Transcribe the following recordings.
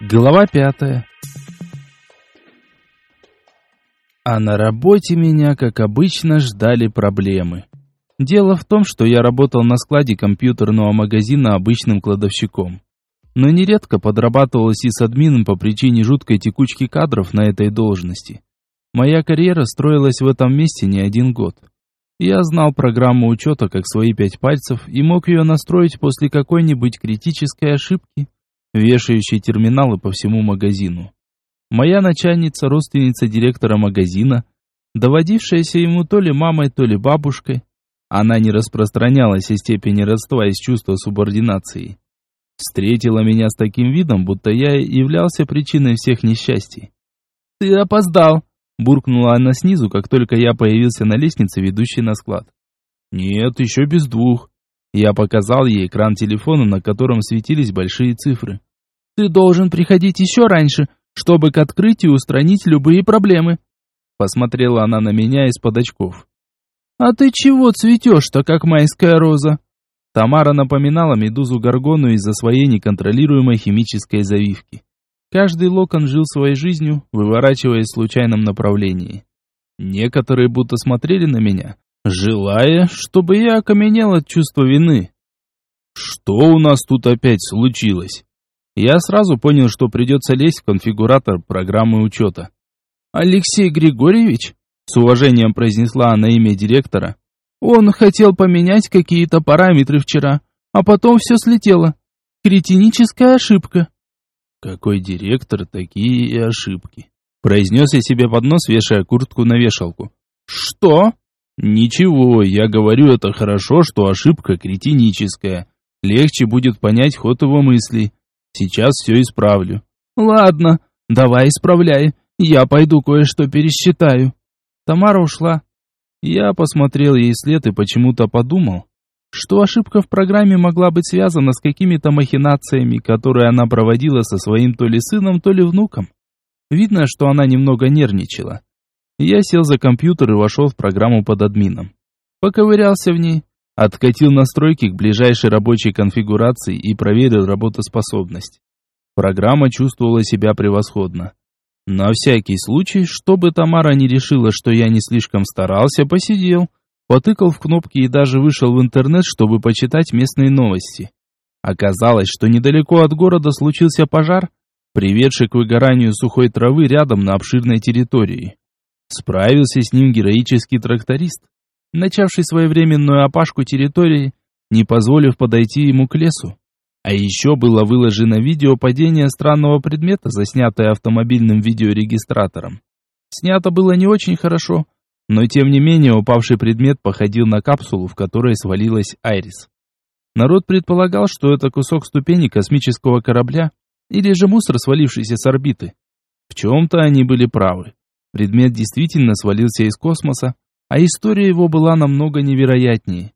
Глава пятая. А на работе меня, как обычно, ждали проблемы. Дело в том, что я работал на складе компьютерного магазина обычным кладовщиком. Но нередко подрабатывал админом по причине жуткой текучки кадров на этой должности. Моя карьера строилась в этом месте не один год. Я знал программу учета как свои пять пальцев и мог ее настроить после какой-нибудь критической ошибки – вешающие терминалы по всему магазину. Моя начальница, родственница директора магазина, доводившаяся ему то ли мамой, то ли бабушкой, она не распространялась о степени родства из чувства субординации. Встретила меня с таким видом, будто я являлся причиной всех несчастий. «Ты опоздал!» – буркнула она снизу, как только я появился на лестнице, ведущей на склад. «Нет, еще без двух. Я показал ей экран телефона, на котором светились большие цифры. «Ты должен приходить еще раньше, чтобы к открытию устранить любые проблемы». Посмотрела она на меня из-под очков. «А ты чего цветешь-то, как майская роза?» Тамара напоминала медузу Горгону из-за своей неконтролируемой химической завивки. Каждый локон жил своей жизнью, выворачиваясь в случайном направлении. Некоторые будто смотрели на меня, желая, чтобы я окаменел от чувства вины. Что у нас тут опять случилось? Я сразу понял, что придется лезть в конфигуратор программы учета. «Алексей Григорьевич?» — с уважением произнесла она имя директора. «Он хотел поменять какие-то параметры вчера, а потом все слетело. Кретиническая ошибка». «Какой директор, такие и ошибки», — произнес я себе под нос, вешая куртку на вешалку. «Что?» Ничего, я говорю, это хорошо, что ошибка кретиническая. Легче будет понять ход его мыслей. Сейчас все исправлю. Ладно, давай исправляй. Я пойду кое-что пересчитаю. Тамара ушла. Я посмотрел ей след и почему-то подумал, что ошибка в программе могла быть связана с какими-то махинациями, которые она проводила со своим то ли сыном, то ли внуком. Видно, что она немного нервничала. Я сел за компьютер и вошел в программу под админом. Поковырялся в ней, откатил настройки к ближайшей рабочей конфигурации и проверил работоспособность. Программа чувствовала себя превосходно. На всякий случай, чтобы Тамара не решила, что я не слишком старался, посидел, потыкал в кнопки и даже вышел в интернет, чтобы почитать местные новости. Оказалось, что недалеко от города случился пожар, приведший к выгоранию сухой травы рядом на обширной территории. Справился с ним героический тракторист, начавший своевременную опашку территории, не позволив подойти ему к лесу. А еще было выложено видео падения странного предмета, заснятое автомобильным видеорегистратором. Снято было не очень хорошо, но тем не менее упавший предмет походил на капсулу, в которой свалилась Айрис. Народ предполагал, что это кусок ступени космического корабля или же мусор, свалившийся с орбиты. В чем-то они были правы. Предмет действительно свалился из космоса, а история его была намного невероятнее.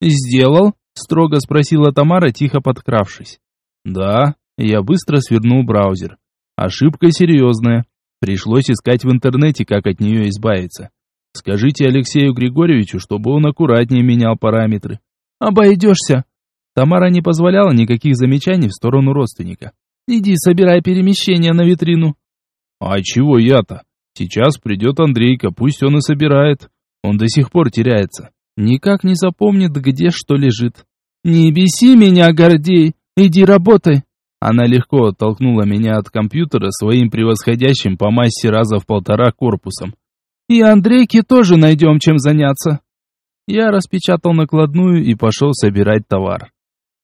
«Сделал?» — строго спросила Тамара, тихо подкравшись. «Да». Я быстро свернул браузер. Ошибка серьезная. Пришлось искать в интернете, как от нее избавиться. Скажите Алексею Григорьевичу, чтобы он аккуратнее менял параметры. Обойдешься. Тамара не позволяла никаких замечаний в сторону родственника. Иди, собирай перемещение на витрину. А чего я-то? Сейчас придет Андрейка, пусть он и собирает. Он до сих пор теряется. Никак не запомнит, где что лежит. «Не беси меня, Гордей! Иди работай!» Она легко оттолкнула меня от компьютера своим превосходящим по массе раза в полтора корпусом. «И Андрейке тоже найдем чем заняться!» Я распечатал накладную и пошел собирать товар.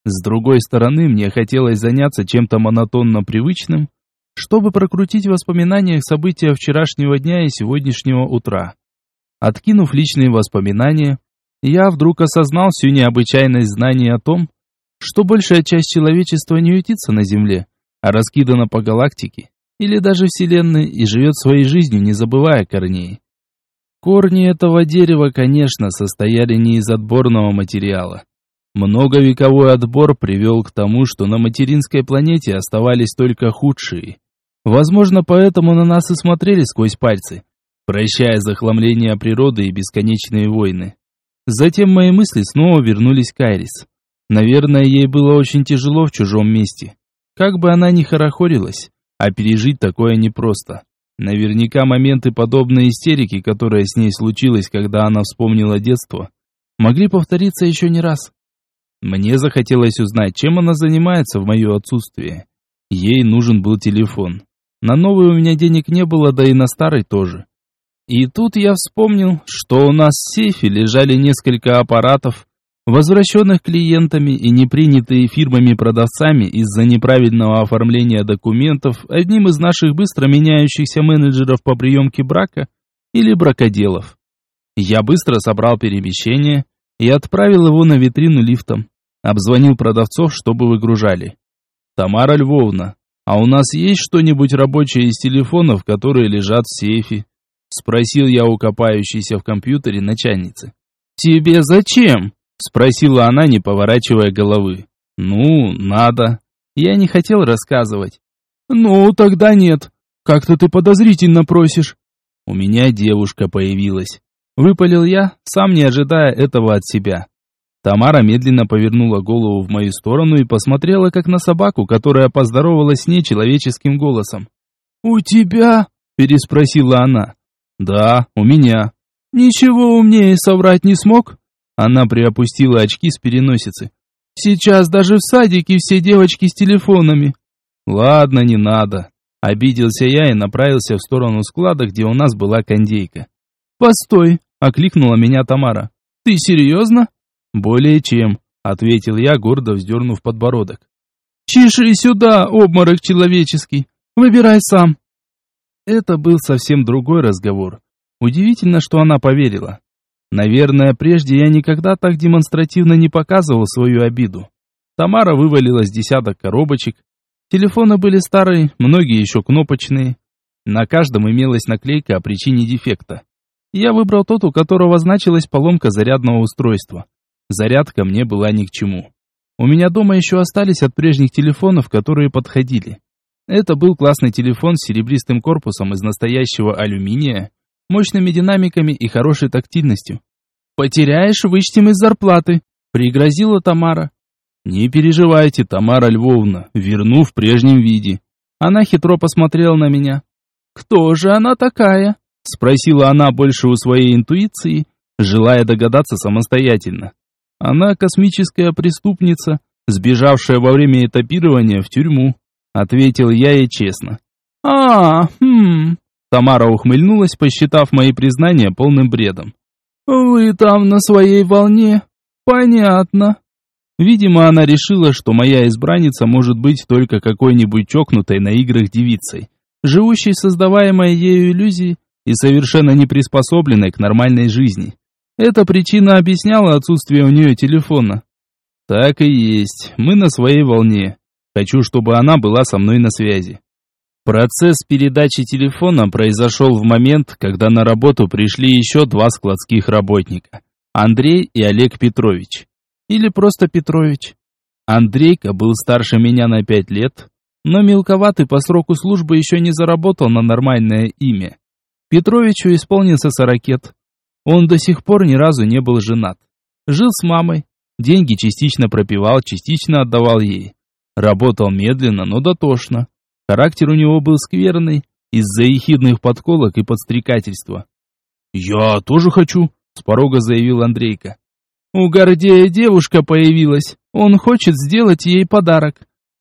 С другой стороны, мне хотелось заняться чем-то монотонно привычным, чтобы прокрутить в воспоминаниях события вчерашнего дня и сегодняшнего утра. Откинув личные воспоминания, я вдруг осознал всю необычайность знаний о том, что большая часть человечества не ютится на Земле, а раскидана по галактике или даже Вселенной и живет своей жизнью, не забывая корней. Корни этого дерева, конечно, состояли не из отборного материала. Многовековой отбор привел к тому, что на материнской планете оставались только худшие, Возможно, поэтому на нас и смотрели сквозь пальцы, прощая захламление природы и бесконечные войны. Затем мои мысли снова вернулись к Айрис. Наверное, ей было очень тяжело в чужом месте. Как бы она ни хорохорилась, А пережить такое непросто. Наверняка моменты подобной истерики, которая с ней случилась, когда она вспомнила детство, могли повториться еще не раз. Мне захотелось узнать, чем она занимается в мое отсутствие. Ей нужен был телефон. На новый у меня денег не было, да и на старый тоже. И тут я вспомнил, что у нас в сейфе лежали несколько аппаратов, возвращенных клиентами и не принятые фирмами-продавцами из-за неправильного оформления документов одним из наших быстро меняющихся менеджеров по приемке брака или бракоделов. Я быстро собрал перемещение и отправил его на витрину лифтом. Обзвонил продавцов, чтобы выгружали. «Тамара Львовна, а у нас есть что-нибудь рабочее из телефонов, которые лежат в сейфе?» Спросил я у копающейся в компьютере начальницы. «Тебе зачем?» Спросила она, не поворачивая головы. «Ну, надо». Я не хотел рассказывать. «Ну, тогда нет. Как-то ты подозрительно просишь». «У меня девушка появилась». Выпалил я, сам не ожидая этого от себя. Тамара медленно повернула голову в мою сторону и посмотрела как на собаку, которая поздоровалась с ней человеческим голосом. «У тебя?» – переспросила она. «Да, у меня». «Ничего умнее соврать не смог?» Она приопустила очки с переносицы. «Сейчас даже в садике все девочки с телефонами». «Ладно, не надо». Обиделся я и направился в сторону склада, где у нас была кондейка. «Постой!» — окликнула меня Тамара. «Ты серьезно?» «Более чем», — ответил я, гордо вздернув подбородок. «Чеши сюда, обморок человеческий! Выбирай сам!» Это был совсем другой разговор. Удивительно, что она поверила. Наверное, прежде я никогда так демонстративно не показывал свою обиду. Тамара вывалила с десяток коробочек. Телефоны были старые, многие еще кнопочные. На каждом имелась наклейка о причине дефекта. Я выбрал тот, у которого значилась поломка зарядного устройства. Зарядка мне была ни к чему. У меня дома еще остались от прежних телефонов, которые подходили. Это был классный телефон с серебристым корпусом из настоящего алюминия, мощными динамиками и хорошей тактильностью. «Потеряешь, вычтем из зарплаты», — пригрозила Тамара. «Не переживайте, Тамара Львовна, верну в прежнем виде». Она хитро посмотрела на меня. «Кто же она такая?» — спросила она больше у своей интуиции, желая догадаться самостоятельно. «Она космическая преступница, сбежавшая во время этапирования в тюрьму», — ответил я ей честно. «А, хм, Тамара ухмыльнулась, посчитав мои признания полным бредом. «Вы там на своей волне? Понятно». Видимо, она решила, что моя избранница может быть только какой-нибудь чокнутой на играх девицей, живущей создаваемой ею иллюзией и совершенно не приспособленной к нормальной жизни. Эта причина объясняла отсутствие у нее телефона. Так и есть, мы на своей волне. Хочу, чтобы она была со мной на связи. Процесс передачи телефона произошел в момент, когда на работу пришли еще два складских работника. Андрей и Олег Петрович. Или просто Петрович. Андрейка был старше меня на пять лет, но мелковатый по сроку службы еще не заработал на нормальное имя. Петровичу исполнился сорокет. Он до сих пор ни разу не был женат. Жил с мамой, деньги частично пропивал, частично отдавал ей. Работал медленно, но дотошно. Характер у него был скверный, из-за ехидных подколок и подстрекательства. «Я тоже хочу», — с порога заявил Андрейка. «У Гордея девушка появилась, он хочет сделать ей подарок».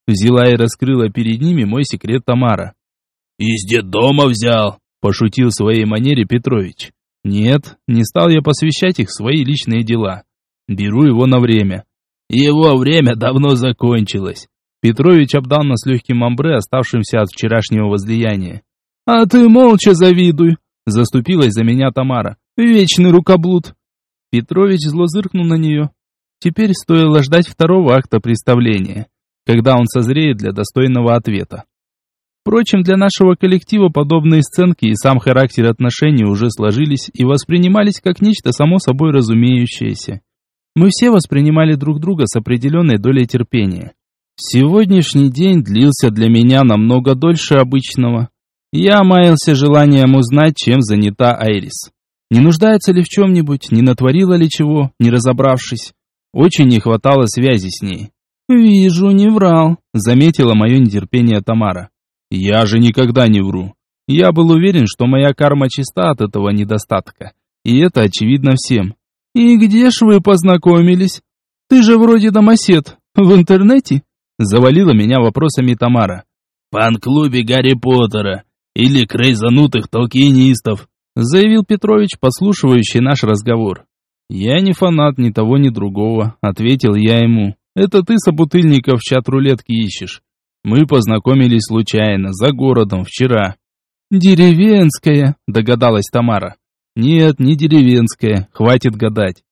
Взяла и раскрыла перед ними мой секрет Тамара. «Из детдома взял», — пошутил в своей манере Петрович. «Нет, не стал я посвящать их свои личные дела. Беру его на время». «Его время давно закончилось. Петрович обдал нас легким амбре, оставшимся от вчерашнего возлияния. «А ты молча завидуй!» Заступилась за меня Тамара. «Вечный рукоблуд!» Петрович зло зыркнул на нее. Теперь стоило ждать второго акта представления, когда он созреет для достойного ответа. Впрочем, для нашего коллектива подобные сценки и сам характер отношений уже сложились и воспринимались как нечто само собой разумеющееся. Мы все воспринимали друг друга с определенной долей терпения. Сегодняшний день длился для меня намного дольше обычного. Я маялся желанием узнать, чем занята Айрис. Не нуждается ли в чем-нибудь, не натворила ли чего, не разобравшись. Очень не хватало связи с ней. «Вижу, не врал», — заметила мое нетерпение Тамара. Я же никогда не вру. Я был уверен, что моя карма чиста от этого недостатка. И это очевидно всем. «И где ж вы познакомились? Ты же вроде домосед. В интернете?» Завалила меня вопросами Тамара. «В фан-клубе Гарри Поттера или крейзанутых толкинистов», заявил Петрович, послушивающий наш разговор. «Я не фанат ни того, ни другого», — ответил я ему. «Это ты, собутыльников, чат рулетки ищешь. Мы познакомились случайно, за городом, вчера». «Деревенская», — догадалась Тамара. «Нет, не деревенская, хватит гадать».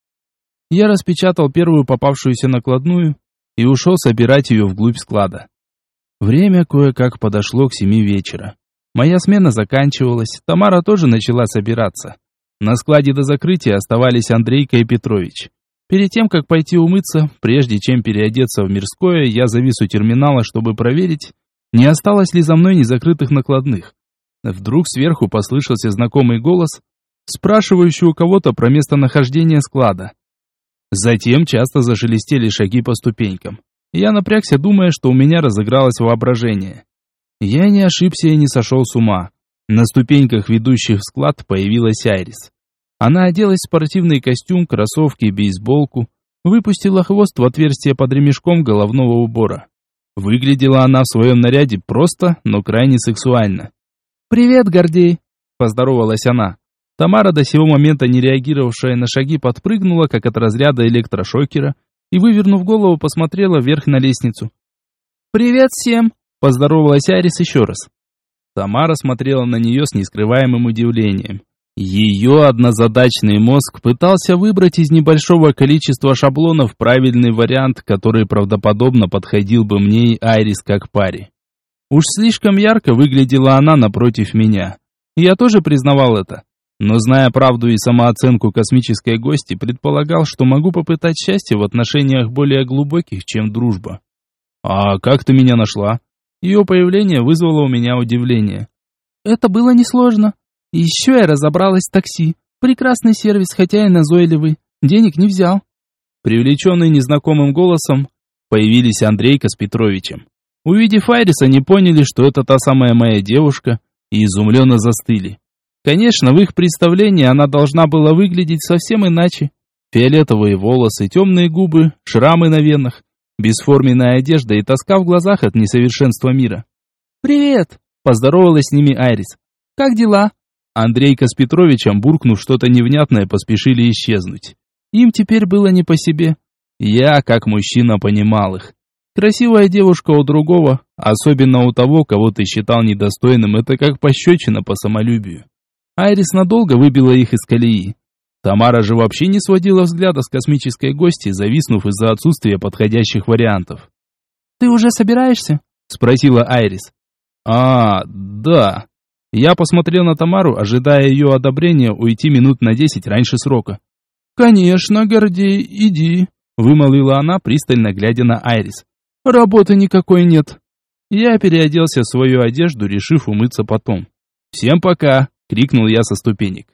Я распечатал первую попавшуюся накладную и ушел собирать ее вглубь склада. Время кое-как подошло к семи вечера. Моя смена заканчивалась, Тамара тоже начала собираться. На складе до закрытия оставались Андрейка и Петрович. Перед тем, как пойти умыться, прежде чем переодеться в мирское, я завис у терминала, чтобы проверить, не осталось ли за мной незакрытых накладных. Вдруг сверху послышался знакомый голос, спрашивающий у кого-то про местонахождение склада. Затем часто зашелестели шаги по ступенькам. Я напрягся, думая, что у меня разыгралось воображение. Я не ошибся и не сошел с ума. На ступеньках, ведущих в склад, появилась Айрис. Она оделась в спортивный костюм, кроссовки и бейсболку, выпустила хвост в отверстие под ремешком головного убора. Выглядела она в своем наряде просто, но крайне сексуально. «Привет, Гордей!» – поздоровалась она. Тамара, до сего момента не реагировавшая на шаги, подпрыгнула, как от разряда электрошокера, и, вывернув голову, посмотрела вверх на лестницу. «Привет всем!» – поздоровалась Арис еще раз. Тамара смотрела на нее с нескрываемым удивлением. Ее однозадачный мозг пытался выбрать из небольшого количества шаблонов правильный вариант, который правдоподобно подходил бы мне и Айрис как паре. Уж слишком ярко выглядела она напротив меня. Я тоже признавал это. Но зная правду и самооценку космической гости, предполагал, что могу попытать счастье в отношениях более глубоких, чем дружба. «А как ты меня нашла?» Ее появление вызвало у меня удивление. Это было несложно. Еще я разобралась в такси. Прекрасный сервис, хотя и назойливый. Денег не взял. Привлеченные незнакомым голосом, появились Андрейка с Петровичем. Увидев Айрис, они поняли, что это та самая моя девушка, и изумленно застыли. Конечно, в их представлении она должна была выглядеть совсем иначе. Фиолетовые волосы, темные губы, шрамы на венах, Бесформенная одежда и тоска в глазах от несовершенства мира. «Привет!» – поздоровалась с ними Айрис. «Как дела?» Андрейка с Петровичем, буркнув что-то невнятное, поспешили исчезнуть. Им теперь было не по себе. Я, как мужчина, понимал их. Красивая девушка у другого, особенно у того, кого ты считал недостойным, это как пощечина по самолюбию. Айрис надолго выбила их из колеи. Тамара же вообще не сводила взгляда с космической гости, зависнув из-за отсутствия подходящих вариантов. «Ты уже собираешься?» – спросила Айрис. «А, да». Я посмотрел на Тамару, ожидая ее одобрения уйти минут на десять раньше срока. «Конечно, Гордей, иди», – вымолвила она, пристально глядя на Айрис. «Работы никакой нет». Я переоделся в свою одежду, решив умыться потом. «Всем пока!» – крикнул я со ступенек.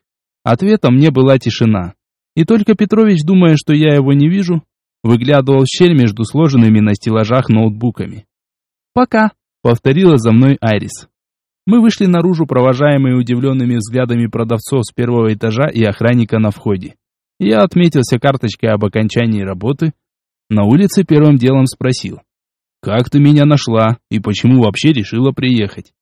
Ответом мне была тишина. И только Петрович, думая, что я его не вижу, выглядывал в щель между сложенными на стеллажах ноутбуками. «Пока», — повторила за мной Айрис. Мы вышли наружу, провожаемые удивленными взглядами продавцов с первого этажа и охранника на входе. Я отметился карточкой об окончании работы. На улице первым делом спросил. «Как ты меня нашла и почему вообще решила приехать?»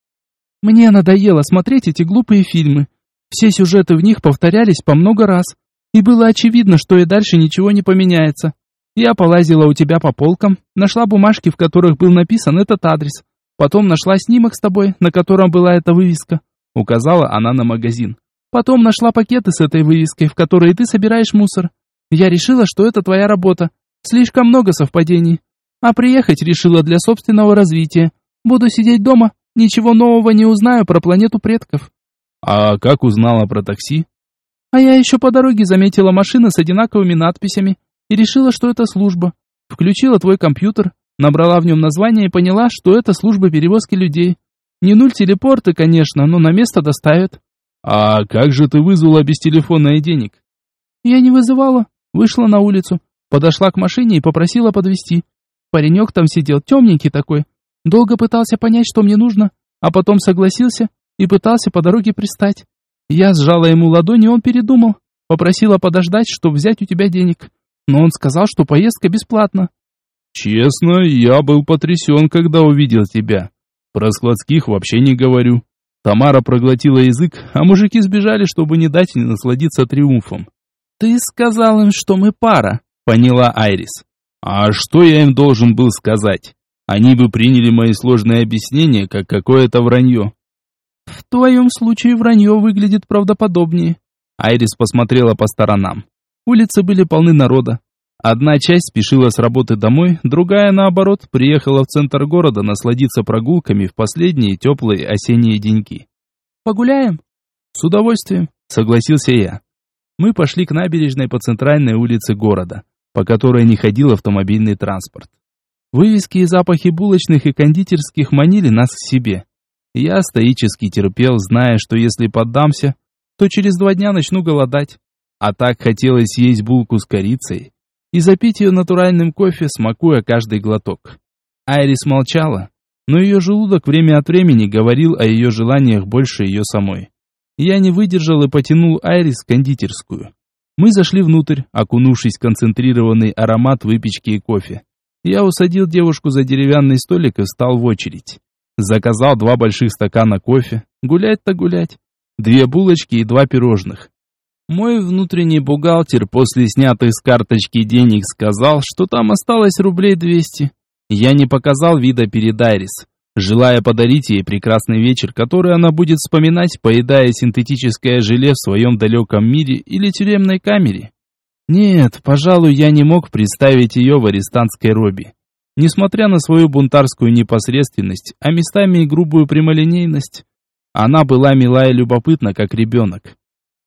«Мне надоело смотреть эти глупые фильмы», все сюжеты в них повторялись по много раз, и было очевидно, что и дальше ничего не поменяется. Я полазила у тебя по полкам, нашла бумажки, в которых был написан этот адрес. Потом нашла снимок с тобой, на котором была эта вывеска. Указала она на магазин. Потом нашла пакеты с этой вывеской, в которые ты собираешь мусор. Я решила, что это твоя работа. Слишком много совпадений. А приехать решила для собственного развития. Буду сидеть дома, ничего нового не узнаю про планету предков. А как узнала про такси? А я еще по дороге заметила машины с одинаковыми надписями и решила, что это служба. Включила твой компьютер, набрала в нем название и поняла, что это служба перевозки людей. Не нуль телепорты, конечно, но на место доставят. А как же ты вызвала без телефона и денег? Я не вызывала. Вышла на улицу, подошла к машине и попросила подвезти. Паренек там сидел, темненький такой. Долго пытался понять, что мне нужно, а потом согласился и пытался по дороге пристать. Я сжала ему ладонь, и он передумал. Попросила подождать, чтобы взять у тебя денег. Но он сказал, что поездка бесплатна. Честно, я был потрясен, когда увидел тебя. Про складских вообще не говорю. Тамара проглотила язык, а мужики сбежали, чтобы не дать ей насладиться триумфом. «Ты сказал им, что мы пара», — поняла Айрис. «А что я им должен был сказать? Они бы приняли мои сложные объяснения, как какое-то вранье». «В твоем случае вранье выглядит правдоподобнее». Айрис посмотрела по сторонам. Улицы были полны народа. Одна часть спешила с работы домой, другая, наоборот, приехала в центр города насладиться прогулками в последние теплые осенние деньки. «Погуляем?» «С удовольствием», — согласился я. Мы пошли к набережной по центральной улице города, по которой не ходил автомобильный транспорт. Вывески и запахи булочных и кондитерских манили нас к себе. Я стоически терпел, зная, что если поддамся, то через два дня начну голодать. А так хотелось есть булку с корицей, и запить ее натуральным кофе, смакуя каждый глоток. Айрис молчала, но ее желудок время от времени говорил о ее желаниях больше ее самой. Я не выдержал и потянул Айрис в кондитерскую. Мы зашли внутрь, окунувшись в концентрированный аромат выпечки и кофе. Я усадил девушку за деревянный столик и встал в очередь. Заказал два больших стакана кофе. Гулять-то гулять. Две булочки и два пирожных. Мой внутренний бухгалтер после снятых с карточки денег сказал, что там осталось рублей 200. Я не показал вида перед Айрис, желая подарить ей прекрасный вечер, который она будет вспоминать, поедая синтетическое желе в своем далеком мире или тюремной камере. Нет, пожалуй, я не мог представить ее в арестантской робе. Несмотря на свою бунтарскую непосредственность, а местами и грубую прямолинейность, она была мила и любопытна, как ребенок.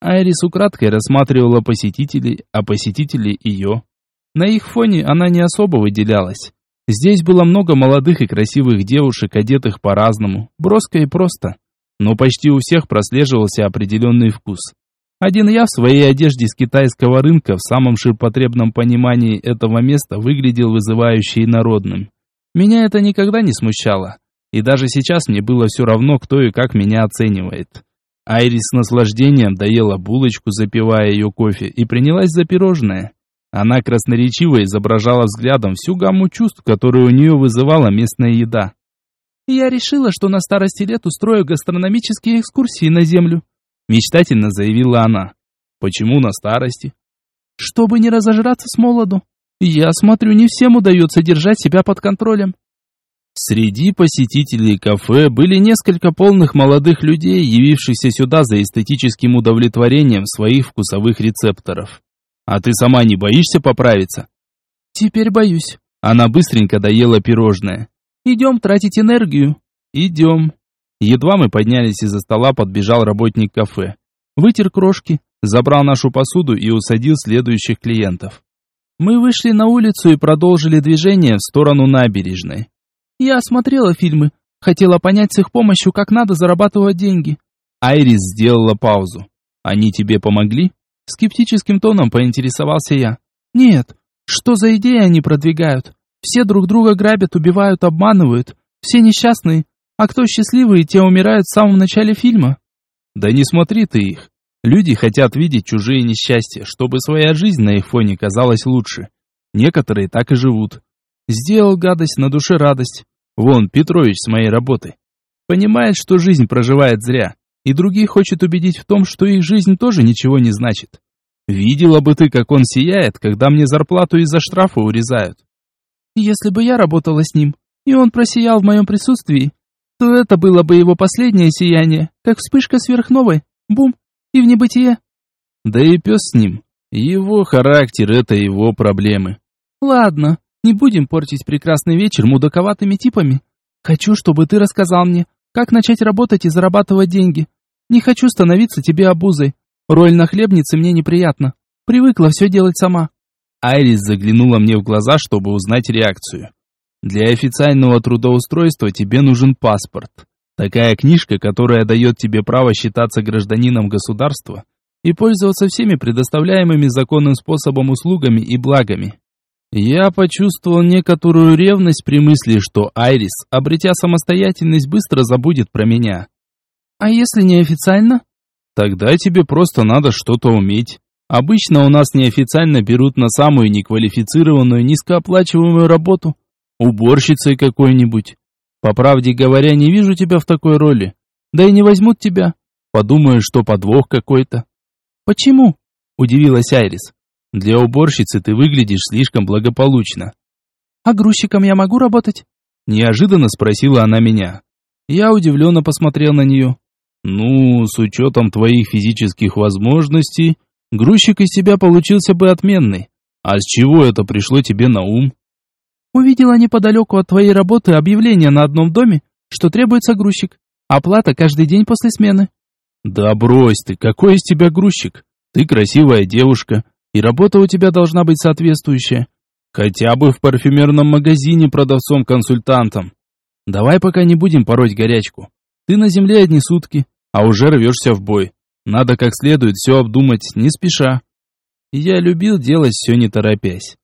Айрис украдкой рассматривала посетителей, а посетители ее. На их фоне она не особо выделялась. Здесь было много молодых и красивых девушек, одетых по-разному, броско и просто. Но почти у всех прослеживался определенный вкус. Один я в своей одежде с китайского рынка в самом ширпотребном понимании этого места выглядел вызывающе и народным. Меня это никогда не смущало. И даже сейчас мне было все равно, кто и как меня оценивает. Айрис с наслаждением доела булочку, запивая ее кофе, и принялась за пирожное. Она красноречиво изображала взглядом всю гамму чувств, которые у нее вызывала местная еда. «Я решила, что на старости лет устрою гастрономические экскурсии на Землю», мечтательно заявила она. «Почему на старости?» «Чтобы не разожраться с молоду. Я смотрю, не всем удается держать себя под контролем. Среди посетителей кафе были несколько полных молодых людей, явившихся сюда за эстетическим удовлетворением своих вкусовых рецепторов. «А ты сама не боишься поправиться?» «Теперь боюсь». Она быстренько доела пирожное. «Идем тратить энергию». «Идем». Едва мы поднялись из-за стола, подбежал работник кафе. Вытер крошки, забрал нашу посуду и усадил следующих клиентов. Мы вышли на улицу и продолжили движение в сторону набережной. Я осмотрела фильмы, хотела понять с их помощью, как надо зарабатывать деньги. Айрис сделала паузу. Они тебе помогли? Скептическим тоном поинтересовался я. Нет, что за идеи они продвигают? Все друг друга грабят, убивают, обманывают. Все несчастные. А кто счастливые, те умирают в самом начале фильма. Да не смотри ты их. Люди хотят видеть чужие несчастья, чтобы своя жизнь на их фоне казалась лучше. Некоторые так и живут. Сделал гадость, на душе радость. Вон, Петрович с моей работы. Понимает, что жизнь проживает зря, и других хочет убедить в том, что их жизнь тоже ничего не значит. Видела бы ты, как он сияет, когда мне зарплату из-за штрафа урезают. Если бы я работала с ним, и он просиял в моем присутствии, то это было бы его последнее сияние, как вспышка сверхновой, бум, и в небытие. Да и пес с ним. Его характер — это его проблемы. Ладно, не будем портить прекрасный вечер мудаковатыми типами. Хочу, чтобы ты рассказал мне, как начать работать и зарабатывать деньги. Не хочу становиться тебе обузой. Роль нахлебницы мне неприятна. Привыкла все делать сама». Айрис заглянула мне в глаза, чтобы узнать реакцию. «Для официального трудоустройства тебе нужен паспорт. Такая книжка, которая дает тебе право считаться гражданином государства и пользоваться всеми предоставляемыми законным способом услугами и благами. Я почувствовал некоторую ревность при мысли, что Айрис, обретя самостоятельность, быстро забудет про меня. А если неофициально? Тогда тебе просто надо что-то уметь. Обычно у нас неофициально берут на самую неквалифицированную, низкооплачиваемую работу. Уборщицей какой-нибудь. По правде говоря, не вижу тебя в такой роли. Да и не возьмут тебя. Подумаю, что подвох какой-то. Почему? Удивилась Айрис. Для уборщицы ты выглядишь слишком благополучно. А грузчиком я могу работать? Неожиданно спросила она меня. Я удивленно посмотрел на нее. Ну, с учетом твоих физических возможностей, грузчик из тебя получился бы отменный. А с чего это пришло тебе на ум? Увидела неподалеку от твоей работы объявление на одном доме, что требуется грузчик. Оплата каждый день после смены. Да брось ты, какой из тебя грузчик? Ты красивая девушка, и работа у тебя должна быть соответствующая. Хотя бы в парфюмерном магазине продавцом-консультантом. Давай пока не будем пороть горячку. Ты на земле одни сутки, а уже рвешься в бой. Надо как следует все обдумать, не спеша. Я любил делать все не торопясь.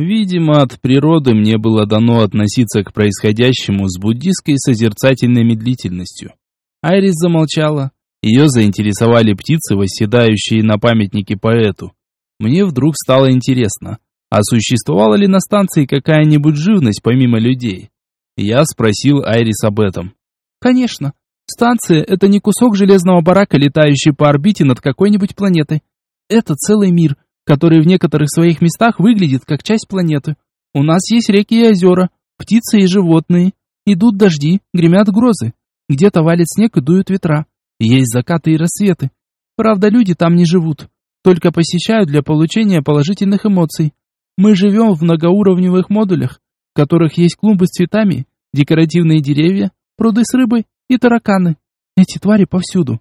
Видимо, от природы мне было дано относиться к происходящему с буддистской созерцательной медлительностью. Айрис замолчала. Ее заинтересовали птицы, восседающие на памятнике поэту. Мне вдруг стало интересно, а существовала ли на станции какая-нибудь живность помимо людей? Я спросил Айрис об этом. Конечно. Станция — это не кусок железного барака, летающий по орбите над какой-нибудь планетой. Это целый мир — который в некоторых своих местах выглядит как часть планеты. У нас есть реки и озера, птицы и животные. Идут дожди, гремят грозы. Где-то валит снег и дуют ветра. Есть закаты и рассветы. Правда, люди там не живут, только посещают для получения положительных эмоций. Мы живем в многоуровневых модулях, в которых есть клумбы с цветами, декоративные деревья, пруды с рыбой и тараканы. Эти твари повсюду.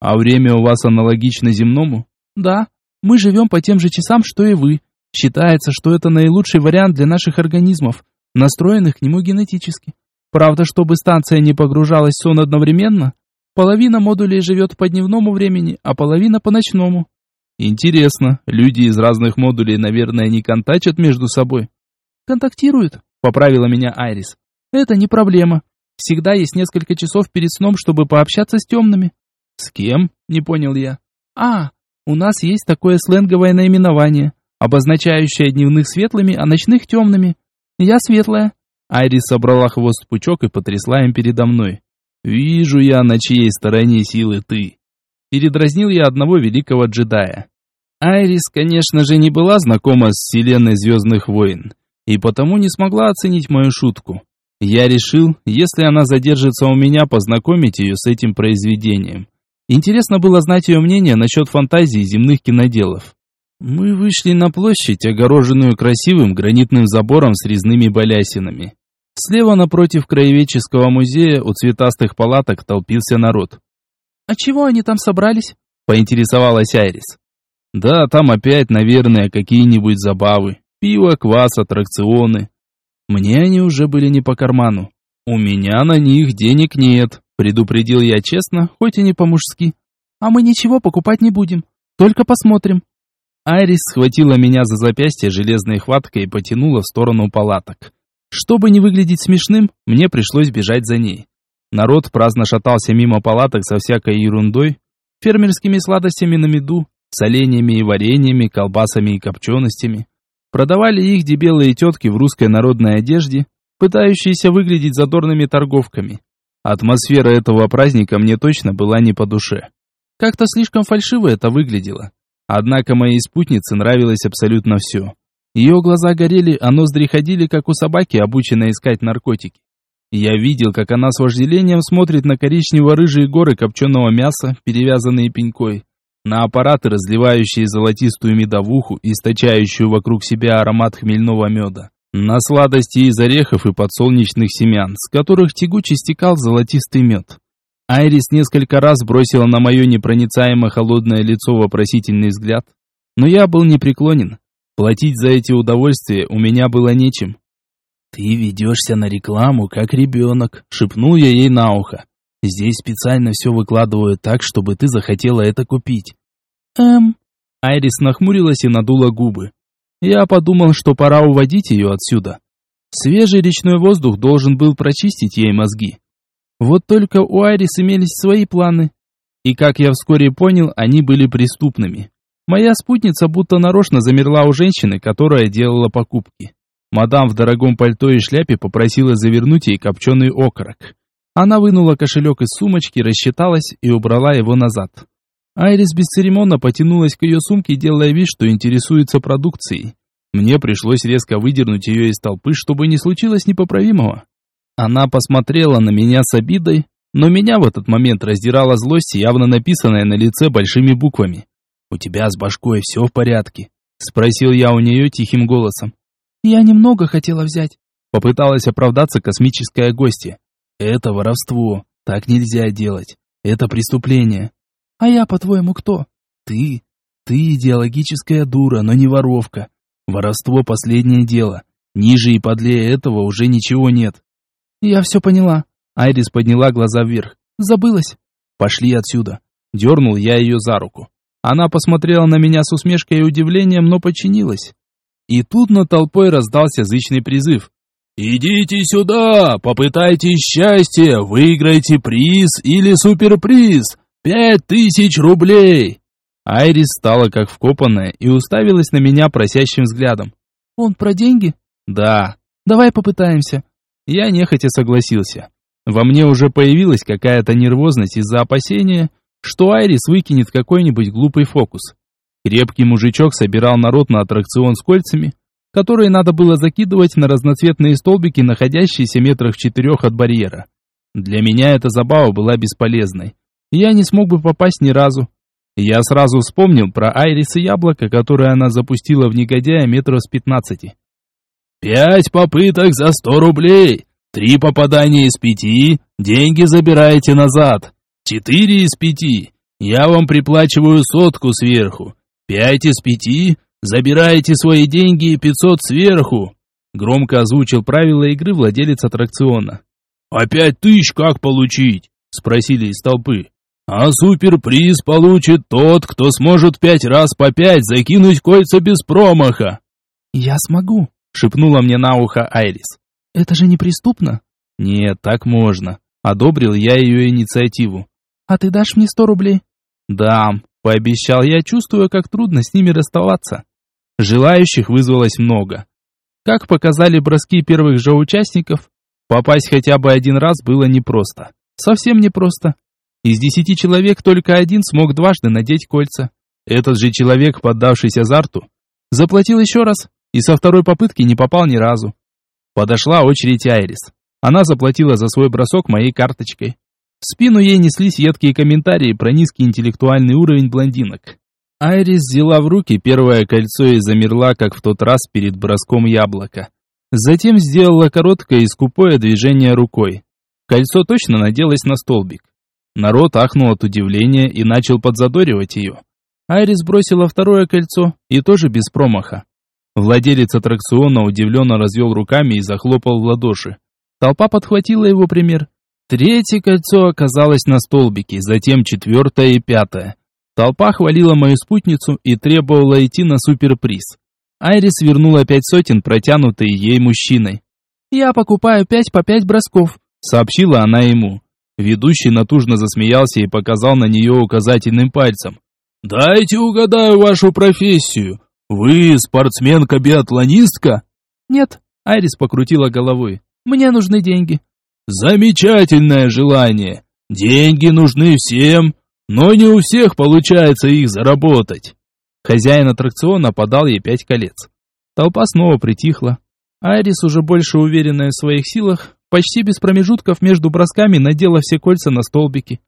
А время у вас аналогично земному? Да, мы живем по тем же часам, что и вы. Считается, что это наилучший вариант для наших организмов, настроенных к нему генетически. Правда, чтобы станция не погружалась в сон одновременно, половина модулей живет по дневному времени, а половина по ночному. Интересно, люди из разных модулей, наверное, не контачат между собой? Контактируют, поправила меня Айрис. Это не проблема. Всегда есть несколько часов перед сном, чтобы пообщаться с темными. С кем? Не понял я. А, у нас есть такое сленговое наименование, обозначающее дневных светлыми, а ночных темными. Я светлая. Айрис собрала хвост в пучок и потрясла им передо мной. «Вижу я, на чьей стороне силы ты». Передразнил я одного великого джедая. Айрис, конечно же, не была знакома с вселенной Звездных войн, и потому не смогла оценить мою шутку. Я решил, если она задержится у меня, познакомить ее с этим произведением. Интересно было знать ее мнение насчет фантазии земных киноделов. Мы вышли на площадь, огороженную красивым гранитным забором с резными балясинами. Слева напротив краеведческого музея у цветастых палаток толпился народ. «А чего они там собрались?» – поинтересовалась Айрис. «Да, там опять, наверное, какие-нибудь забавы. Пиво, квас, аттракционы. Мне они уже были не по карману. У меня на них денег нет, Предупредил я честно, хоть и не по-мужски. А мы ничего покупать не будем, только посмотрим. Айрис схватила меня за запястье железной хваткой и потянула в сторону палаток. Чтобы не выглядеть смешным, мне пришлось бежать за ней. Народ праздно шатался мимо палаток со всякой ерундой, фермерскими сладостями на меду, соленьями и вареньями, колбасами и копченостями. Продавали их дебелые тетки в русской народной одежде, пытающиеся выглядеть задорными торговками. Атмосфера этого праздника мне точно была не по душе. Как-то слишком фальшиво это выглядело. Однако моей спутнице нравилось абсолютно все. Ее глаза горели, а ноздри ходили, как у собаки, обученной искать наркотики. Я видел, как она с вожделением смотрит на коричнево-рыжие горы копченого мяса, перевязанные пенькой, на аппараты, разливающие золотистую медовуху, источающую вокруг себя аромат хмельного меда на сладости из орехов и подсолнечных семян, с которых тягуче стекал золотистый мед. Айрис несколько раз бросила на мое непроницаемо холодное лицо вопросительный взгляд, но я был непреклонен. Платить за эти удовольствия у меня было нечем. «Ты ведешься на рекламу, как ребенок», — шепнул я ей на ухо. «Здесь специально все выкладывают так, чтобы ты захотела это купить». «Эм...» Айрис нахмурилась и надула губы. Я подумал, что пора уводить ее отсюда. Свежий речной воздух должен был прочистить ей мозги. Вот только у Айрис имелись свои планы. И как я вскоре понял, они были преступными. Моя спутница будто нарочно замерла у женщины, которая делала покупки. Мадам в дорогом пальто и шляпе попросила завернуть ей копченый окорок. Она вынула кошелек из сумочки, рассчиталась и убрала его назад. Айрис бесцеремонно потянулась к ее сумке, делая вид, что интересуется продукцией. Мне пришлось резко выдернуть ее из толпы, чтобы не случилось непоправимого. Она посмотрела на меня с обидой, но меня в этот момент раздирала злость, явно написанная на лице большими буквами. «У тебя с башкой все в порядке?» — спросил я у нее тихим голосом. «Я немного хотела взять», — попыталась оправдаться космическая гостья. «Это воровство. Так нельзя делать. Это преступление». «А я, по-твоему, кто?» «Ты. Ты идеологическая дура, но не воровка. Воровство – последнее дело. Ниже и подлее этого уже ничего нет. Я все поняла. Айрис подняла глаза вверх. Забылась. Пошли отсюда. Дернул я ее за руку. Она посмотрела на меня с усмешкой и удивлением, но подчинилась. И тут над толпой раздался зычный призыв. «Идите сюда, попытайте счастье, выиграйте приз или суперприз. Пять тысяч рублей!» Айрис стала как вкопанная и уставилась на меня просящим взглядом. «Он про деньги?» «Да». «Давай попытаемся». Я нехотя согласился. Во мне уже появилась какая-то нервозность из-за опасения, что Айрис выкинет какой-нибудь глупый фокус. Крепкий мужичок собирал народ на аттракцион с кольцами, которые надо было закидывать на разноцветные столбики, находящиеся метрах в четырех от барьера. Для меня эта забава была бесполезной. Я не смог бы попасть ни разу, я сразу вспомнил про Айрис и яблоко, которое она запустила в негодяя метров с пятнадцати. «Пять попыток за сто рублей! Три попадания из пяти, деньги забираете назад! Четыре из пяти, я вам приплачиваю сотку сверху! Пять из пяти, забираете свои деньги и пятьсот сверху!» Громко озвучил правила игры владелец аттракциона. «А пять тысяч как получить?» – спросили из толпы. А суперприз получит тот, кто сможет пять раз по пять закинуть кольца без промаха. Я смогу, шепнула мне на ухо Айрис. Это же не преступно? Нет, так можно. Одобрил я ее инициативу. А ты дашь мне сто рублей? Дам, пообещал я, чувствуя, как трудно с ними расставаться. Желающих вызвалось много. Как показали броски первых же участников, попасть хотя бы один раз было непросто. Совсем непросто. Из десяти человек только один смог дважды надеть кольца. Этот же человек, поддавшийся азарту, заплатил еще раз и со второй попытки не попал ни разу. Подошла очередь Айрис. Она заплатила за свой бросок моей карточкой. В спину ей неслись едкие комментарии про низкий интеллектуальный уровень блондинок. Айрис взяла в руки первое кольцо и замерла, как в тот раз перед броском яблока. Затем сделала короткое и скупое движение рукой. Кольцо точно наделось на столбик. Народ ахнул от удивления и начал подзадоривать ее. Айрис бросила второе кольцо, и тоже без промаха. Владелец аттракциона удивленно развел руками и захлопал в ладоши. Толпа подхватила его пример. Третье кольцо оказалось на столбике, затем четвертое и пятое. Толпа хвалила мою спутницу и требовала идти на суперприз. Айрис вернула пять сотен, протянутые ей мужчиной. «Я покупаю пять по пять бросков», — сообщила она ему. Ведущий натужно засмеялся и показал на нее указательным пальцем. «Дайте угадаю вашу профессию. Вы спортсменка-биатлонистка?» «Нет», — Айрис покрутила головой. «Мне нужны деньги». «Замечательное желание. Деньги нужны всем, но не у всех получается их заработать». Хозяин аттракциона подал ей пять колец. Толпа снова притихла. Айрис, уже больше уверенная в своих силах, почти без промежутков между бросками надела все кольца на столбики.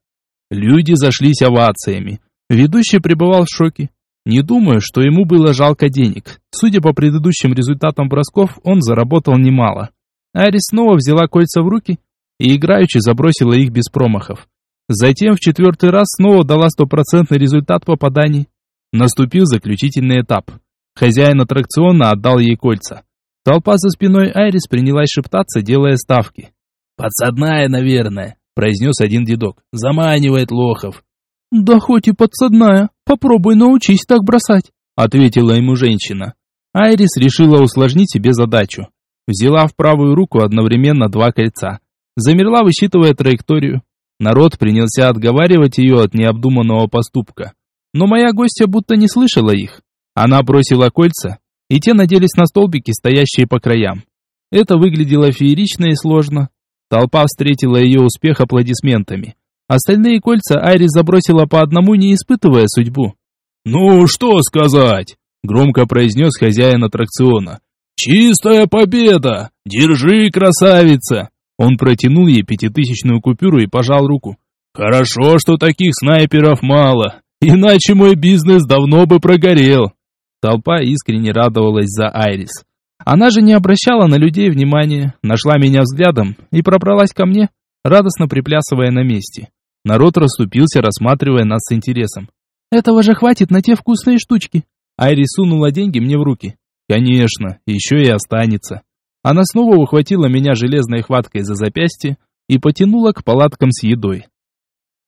Люди зашлись овациями. Ведущий пребывал в шоке. Не думаю, что ему было жалко денег. Судя по предыдущим результатам бросков, он заработал немало. Арис снова взяла кольца в руки и играючи забросила их без промахов. Затем в четвертый раз снова дала стопроцентный результат попаданий. Наступил заключительный этап. Хозяин аттракциона отдал ей кольца. Толпа за спиной Айрис принялась шептаться, делая ставки. «Подсадная, наверное», — произнес один дедок. «Заманивает лохов». «Да хоть и подсадная. Попробуй научись так бросать», — ответила ему женщина. Айрис решила усложнить себе задачу. Взяла в правую руку одновременно два кольца. Замерла, высчитывая траекторию. Народ принялся отговаривать ее от необдуманного поступка. Но моя гостья будто не слышала их. Она бросила кольца, и те наделись на столбики, стоящие по краям. Это выглядело феерично и сложно. Толпа встретила ее успех аплодисментами. Остальные кольца Айрис забросила по одному, не испытывая судьбу. «Ну, что сказать?» – громко произнес хозяин аттракциона. «Чистая победа! Держи, красавица!» Он протянул ей пятитысячную купюру и пожал руку. «Хорошо, что таких снайперов мало, иначе мой бизнес давно бы прогорел». Толпа искренне радовалась за Айрис. Она же не обращала на людей внимания, нашла меня взглядом и пробралась ко мне, радостно приплясывая на месте. Народ расступился, рассматривая нас с интересом. «Этого же хватит на те вкусные штучки!» Айрис сунула деньги мне в руки. «Конечно, еще и останется». Она снова ухватила меня железной хваткой за запястье и потянула к палаткам с едой.